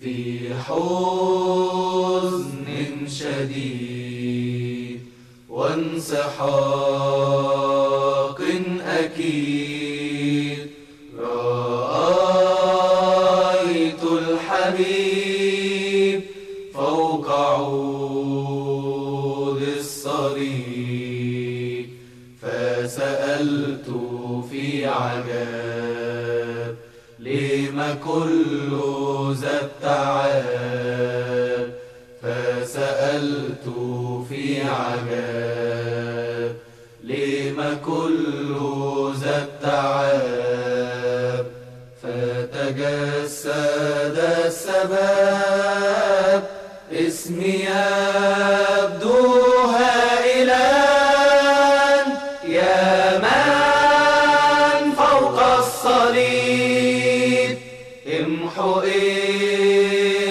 في حزن شديد وانسحاق أكيد رأيت الحبيب فوق عود الصليب فسألت في عجاب لم كل ذا التعب؟ فسألت في عجاب لم كل ذا التعب؟ فتجسد السباب اسمي يبدو هائلا. يا من فوق الصليب؟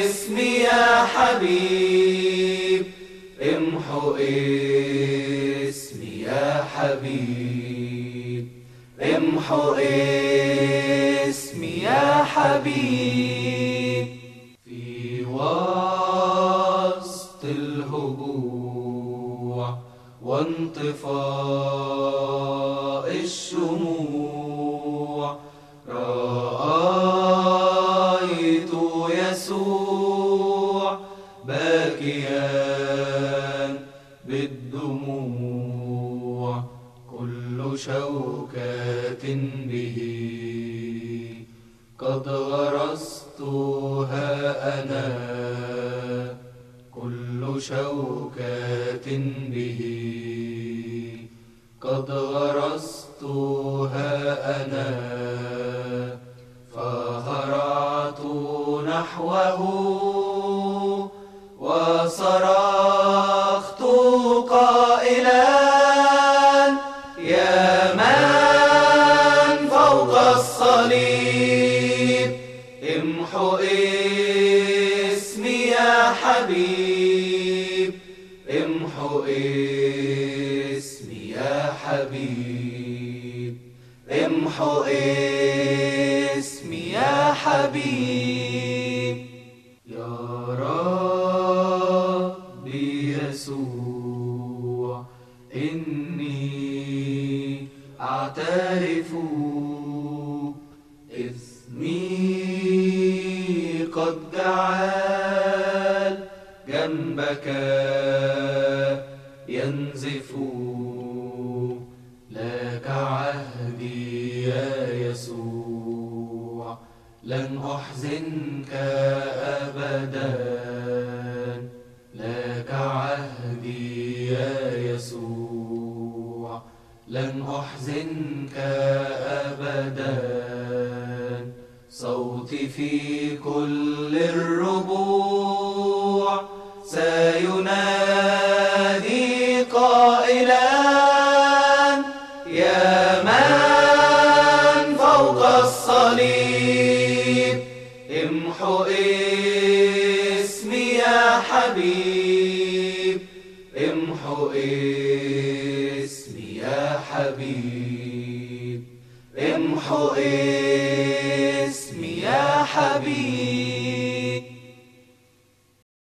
اسمي يا حبيب. اسمي يا حبيب. اسمي يا حبيب. في وسط الهجوع وانطفاء الشموع يسوع باكيا بالدموع كل شوكة به. قد غرستها أنا كل شوكة به. قد غرستها أنا فهرعت نحوه. وصرخت قائلا يا من فوق الصليب؟ امحو اسمي يا حبيب. امحو اسمي يا حبيب. امحو اسمي يا حبيب. يا إني أعترف إثمي قد جعل جنبك ينزف لك عهدي يا يسوع. لن أحزنك أبدا. لك عهدي يا يسوع. لن أحزنك أبدا. صوتي في كل الربوع. سينادي قائلا يا من فوق الصليب؟ امحو اسمي يا حبيب. امحو اسمي حبيب. امحو اسمي يا حبيب.